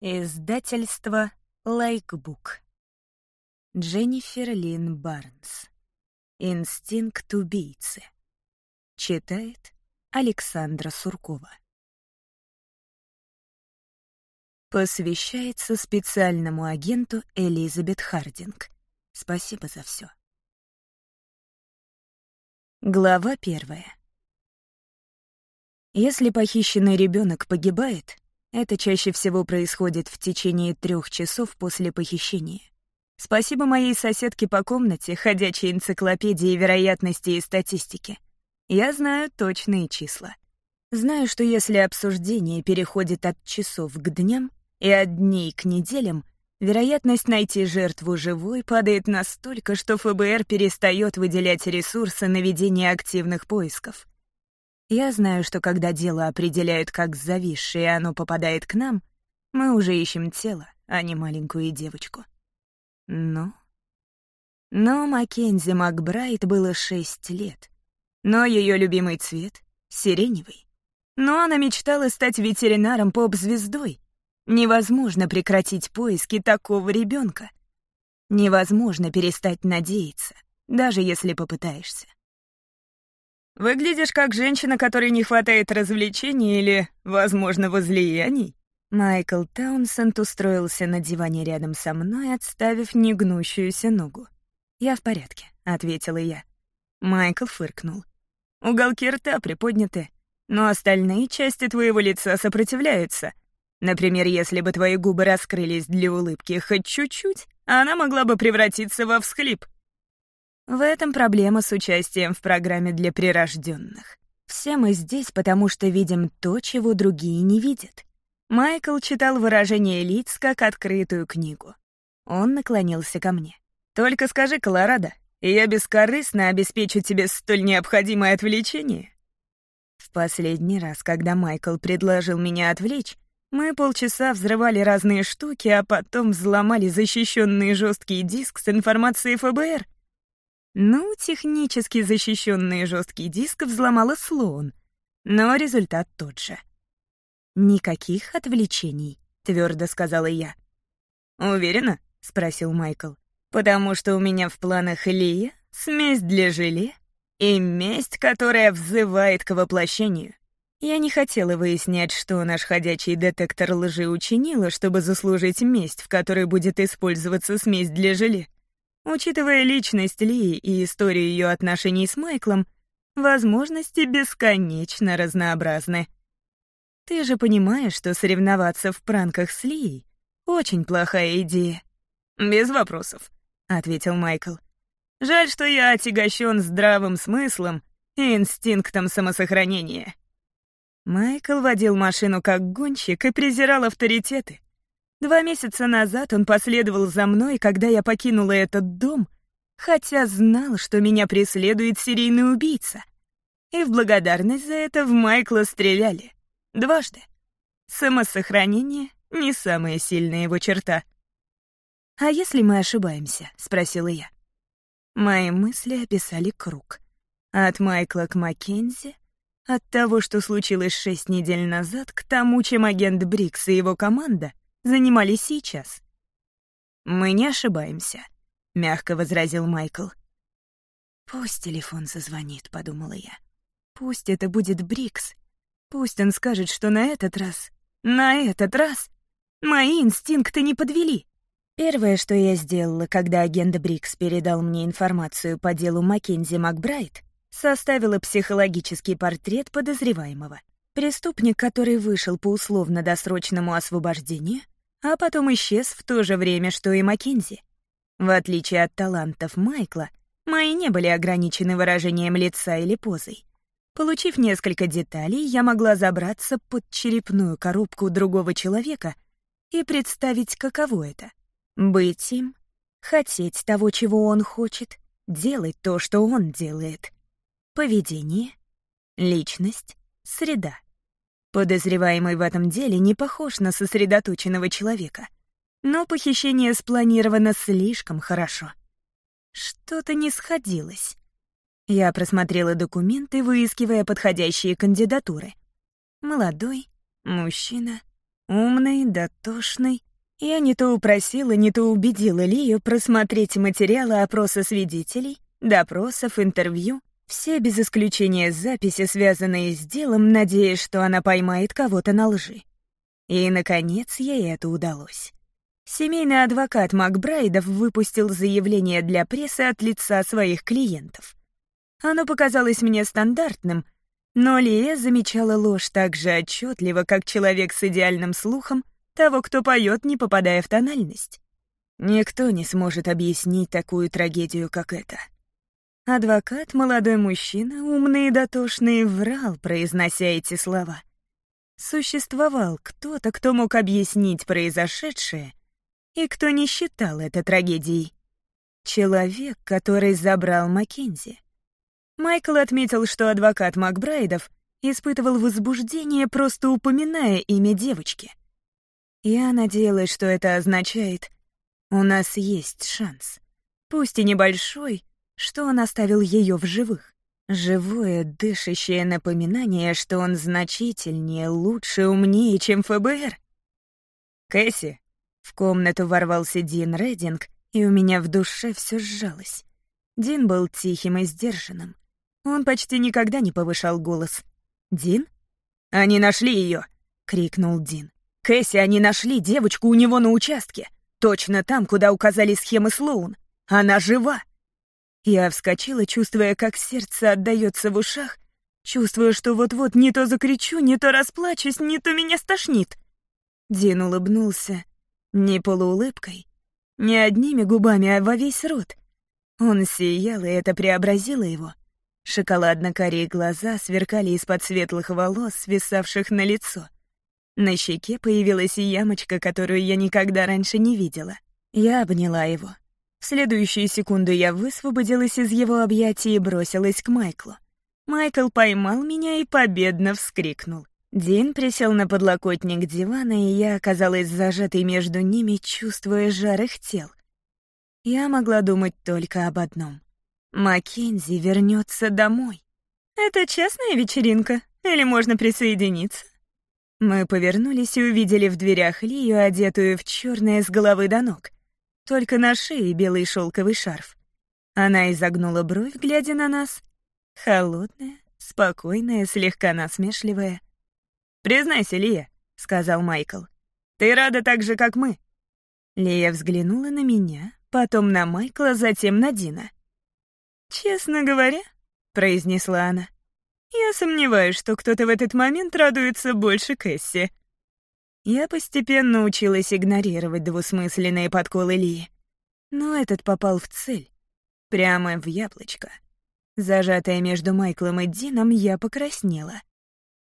Издательство Лайкбук. Дженнифер Лин Барнс. Инстинкт убийцы. Читает Александра Суркова. Посвящается специальному агенту Элизабет Хардинг. Спасибо за все. Глава первая. Если похищенный ребенок погибает, это чаще всего происходит в течение трех часов после похищения. Спасибо моей соседке по комнате, ходячей энциклопедии вероятности и статистики. Я знаю точные числа. Знаю, что если обсуждение переходит от часов к дням и от дней к неделям, вероятность найти жертву живой падает настолько, что ФБР перестает выделять ресурсы на ведение активных поисков. Я знаю, что когда дело определяют как зависшее, и оно попадает к нам, мы уже ищем тело, а не маленькую девочку. Но... Но Маккензи Макбрайт было шесть лет. Но ее любимый цвет — сиреневый. Но она мечтала стать ветеринаром поп-звездой. Невозможно прекратить поиски такого ребенка. Невозможно перестать надеяться, даже если попытаешься. Выглядишь как женщина, которой не хватает развлечений или, возможно, возлияний». Майкл Таунсенд устроился на диване рядом со мной, отставив негнущуюся ногу. «Я в порядке», — ответила я. Майкл фыркнул. «Уголки рта приподняты, но остальные части твоего лица сопротивляются. Например, если бы твои губы раскрылись для улыбки хоть чуть-чуть, она могла бы превратиться во всхлип. В этом проблема с участием в программе для прирожденных. Все мы здесь, потому что видим то, чего другие не видят. Майкл читал выражение лиц как открытую книгу. Он наклонился ко мне. «Только скажи, Колорадо, и я бескорыстно обеспечу тебе столь необходимое отвлечение?» В последний раз, когда Майкл предложил меня отвлечь, мы полчаса взрывали разные штуки, а потом взломали защищенный жесткий диск с информацией ФБР — ну, технически защищенный жесткий диск взломала слон, но результат тот же. «Никаких отвлечений», — твердо сказала я. «Уверена?» — спросил Майкл. «Потому что у меня в планах Лия, смесь для желе и месть, которая взывает к воплощению. Я не хотела выяснять, что наш ходячий детектор лжи учинила, чтобы заслужить месть, в которой будет использоваться смесь для желе. Учитывая личность Ли и историю ее отношений с Майклом, возможности бесконечно разнообразны. Ты же понимаешь, что соревноваться в пранках с Ли — очень плохая идея. «Без вопросов», — ответил Майкл. «Жаль, что я отягощен здравым смыслом и инстинктом самосохранения». Майкл водил машину как гонщик и презирал авторитеты. Два месяца назад он последовал за мной, когда я покинула этот дом, хотя знал, что меня преследует серийный убийца. И в благодарность за это в Майкла стреляли. Дважды. Самосохранение — не самая сильная его черта. «А если мы ошибаемся?» — спросила я. Мои мысли описали круг. От Майкла к Маккензи, от того, что случилось шесть недель назад, к тому, чем агент Брикс и его команда занимались сейчас. «Мы не ошибаемся», — мягко возразил Майкл. «Пусть телефон зазвонит», — подумала я. «Пусть это будет Брикс. Пусть он скажет, что на этот раз, на этот раз мои инстинкты не подвели». Первое, что я сделала, когда агент Брикс передал мне информацию по делу Маккензи Макбрайт, составила психологический портрет подозреваемого. Преступник, который вышел по условно-досрочному освобождению, а потом исчез в то же время, что и Маккензи. В отличие от талантов Майкла, мои не были ограничены выражением лица или позой. Получив несколько деталей, я могла забраться под черепную коробку другого человека и представить, каково это — быть им, хотеть того, чего он хочет, делать то, что он делает. Поведение, личность, среда. Подозреваемый в этом деле не похож на сосредоточенного человека. Но похищение спланировано слишком хорошо. Что-то не сходилось. Я просмотрела документы, выискивая подходящие кандидатуры. Молодой, мужчина, Умный, дотошный. Я не то упросила, не то убедила Лию просмотреть материалы опроса свидетелей, допросов, интервью, все без исключения записи, связанные с делом, надеясь, что она поймает кого-то на лжи. И, наконец, ей это удалось. Семейный адвокат Макбрайдов выпустил заявление для прессы от лица своих клиентов. Оно показалось мне стандартным, но Лия замечала ложь так же отчетливо, как человек с идеальным слухом того, кто поет, не попадая в тональность. Никто не сможет объяснить такую трагедию, как это. Адвокат, молодой мужчина, умный и дотошный, врал, произнося эти слова. Существовал кто-то, кто мог объяснить произошедшее, и кто не считал это трагедией. Человек, который забрал Маккензи. Майкл отметил, что адвокат Макбрайдов испытывал возбуждение, просто упоминая имя девочки. Я надеялась, что это означает «у нас есть шанс». Пусть и небольшой, что он оставил ее в живых. Живое, дышащее напоминание, что он значительнее, лучше, умнее, чем ФБР. «Кэсси!» В комнату ворвался Дин Рединг, и у меня в душе все сжалось. Дин был тихим и сдержанным. Он почти никогда не повышал голос. «Дин?» «Они нашли ее!» — крикнул Дин. «Кэсси, они нашли девочку у него на участке. Точно там, куда указали схемы Слоун. Она жива!» Я вскочила, чувствуя, как сердце отдаётся в ушах, чувствуя, что вот-вот не то закричу, не то расплачусь, не то меня стошнит. Дин улыбнулся. Не полуулыбкой, не одними губами, а во весь рот. Он сиял, и это преобразило его. Шоколадно-карие глаза сверкали из-под светлых волос, свисавших на лицо. На щеке появилась ямочка, которую я никогда раньше не видела. Я обняла его. В следующую секунду я высвободилась из его объятий и бросилась к Майклу. Майкл поймал меня и победно вскрикнул. Дин присел на подлокотник дивана, и я оказалась зажатой между ними, чувствуя жар их тел. Я могла думать только об одном. Маккензи вернется домой. Это частная вечеринка? Или можно присоединиться? Мы повернулись и увидели в дверях Лию, одетую в черное с головы до ног. Только на шее белый шелковый шарф. Она изогнула бровь, глядя на нас. Холодная, спокойная, слегка насмешливая. «Признайся, Лия», — сказал Майкл. «Ты рада так же, как мы». Лия взглянула на меня, потом на Майкла, затем на Дина. «Честно говоря», — произнесла она, — «я сомневаюсь, что кто-то в этот момент радуется больше Кэсси». Я постепенно училась игнорировать двусмысленные подколы Ли. Но этот попал в цель. Прямо в яблочко. Зажатая между Майклом и Дином, я покраснела.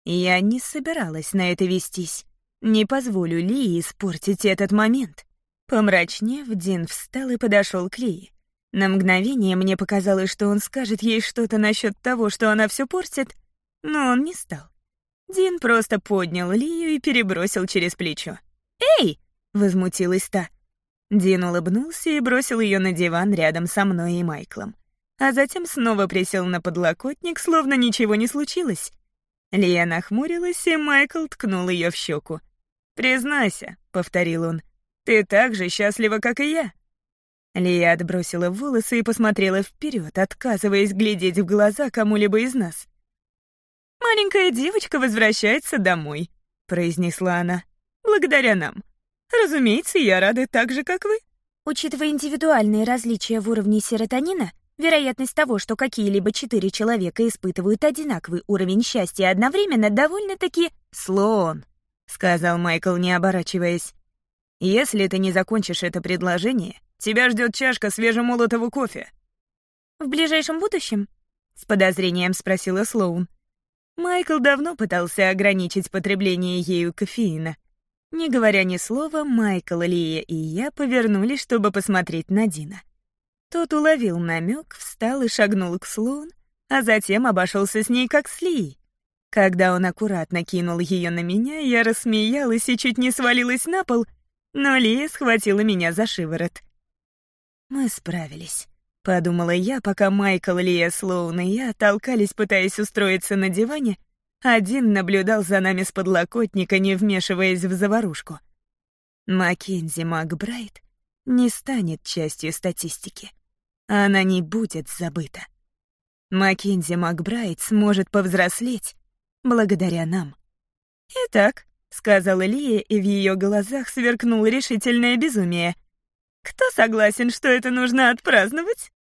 Я не собиралась на это вестись. Не позволю Ли испортить этот момент. Помрачнев, Дин встал и подошел к Ли. На мгновение мне показалось, что он скажет ей что-то насчет того, что она все портит, но он не стал. Дин просто поднял Лию и перебросил через плечо. «Эй!» — возмутилась та. Дин улыбнулся и бросил ее на диван рядом со мной и Майклом. А затем снова присел на подлокотник, словно ничего не случилось. Лия нахмурилась, и Майкл ткнул ее в щеку. «Признайся», — повторил он, — «ты так же счастлива, как и я». Лия отбросила волосы и посмотрела вперед, отказываясь глядеть в глаза кому-либо из нас. «Маленькая девочка возвращается домой», — произнесла она. «Благодаря нам. Разумеется, я рада так же, как вы». Учитывая индивидуальные различия в уровне серотонина, вероятность того, что какие-либо четыре человека испытывают одинаковый уровень счастья одновременно, довольно-таки «Слон», — сказал Майкл, не оборачиваясь. «Если ты не закончишь это предложение, Тебя ждет чашка свежемолотого кофе». «В ближайшем будущем?» — с подозрением спросила Слоун. Майкл давно пытался ограничить потребление ею кофеина. Не говоря ни слова, Майкл, Лия и я повернулись, чтобы посмотреть на Дина. Тот уловил намек, встал и шагнул к Слоун, а затем обошелся с ней как с Лией. Когда он аккуратно кинул ее на меня, я рассмеялась и чуть не свалилась на пол, но Лия схватила меня за шиворот. Мы справились. Подумала я, пока Майкл, Лия, Слоун и я толкались, пытаясь устроиться на диване, один наблюдал за нами с подлокотника, не вмешиваясь в заварушку. Маккензи Макбрайт не станет частью статистики. Она не будет забыта. Маккензи Макбрайт сможет повзрослеть благодаря нам. «Итак», — сказала Лия, и в ее глазах сверкнуло решительное безумие. «Кто согласен, что это нужно отпраздновать?»